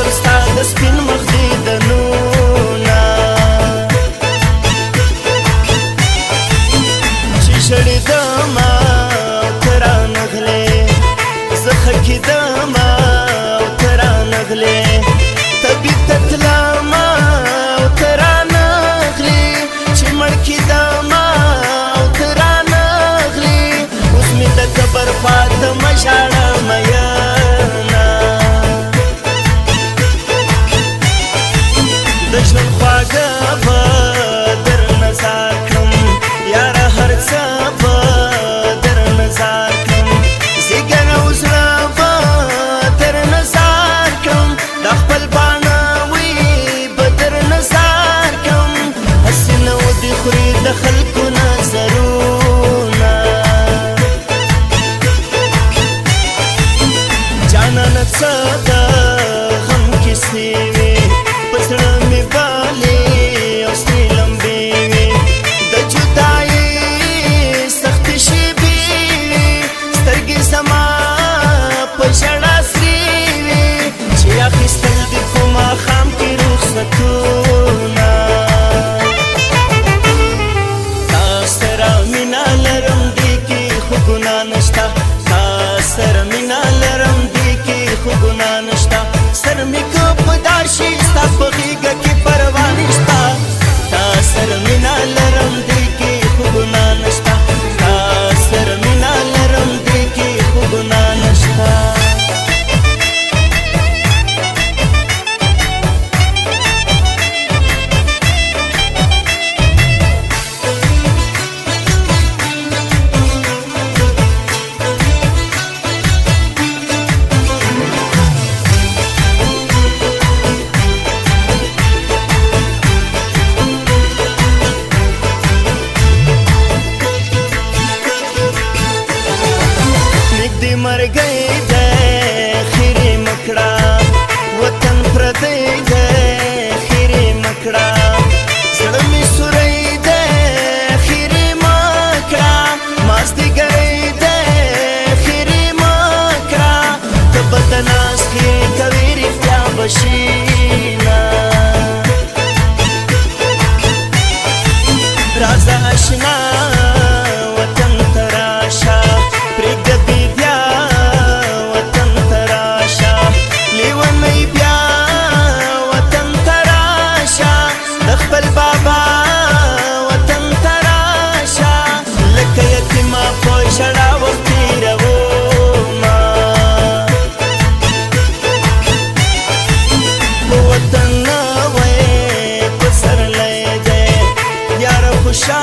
sort of Aga ستا سر می کو په دار شي ستا په मर गई जय खीरी वतन प्रदे जय खीरी मखड़ा खुशा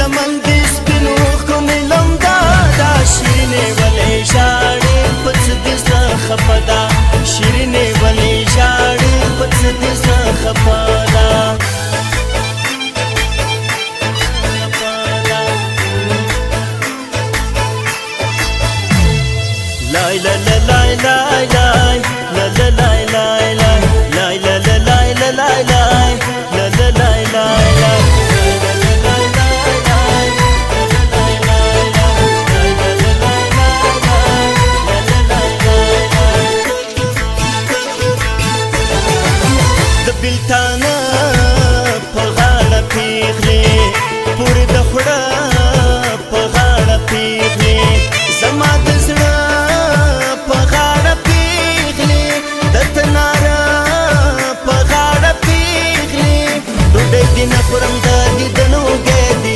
لمن دې سپینو کومې لمدا دا شیرینې ولې ژاړې په څه دې زړه خفه ده شیرینې ولې ژاړې په څه دې زړه خفه ده لا لا لا لا لا لا لا لا لا لا لا بلتانه په غاړه پیغلې پورې د خوړه په غاړه پیغلې زما د زړه په غاړه پیغلې د تناره په غاړه پیغلې ډوډۍ دې نه خورم دا دې د نوګې دې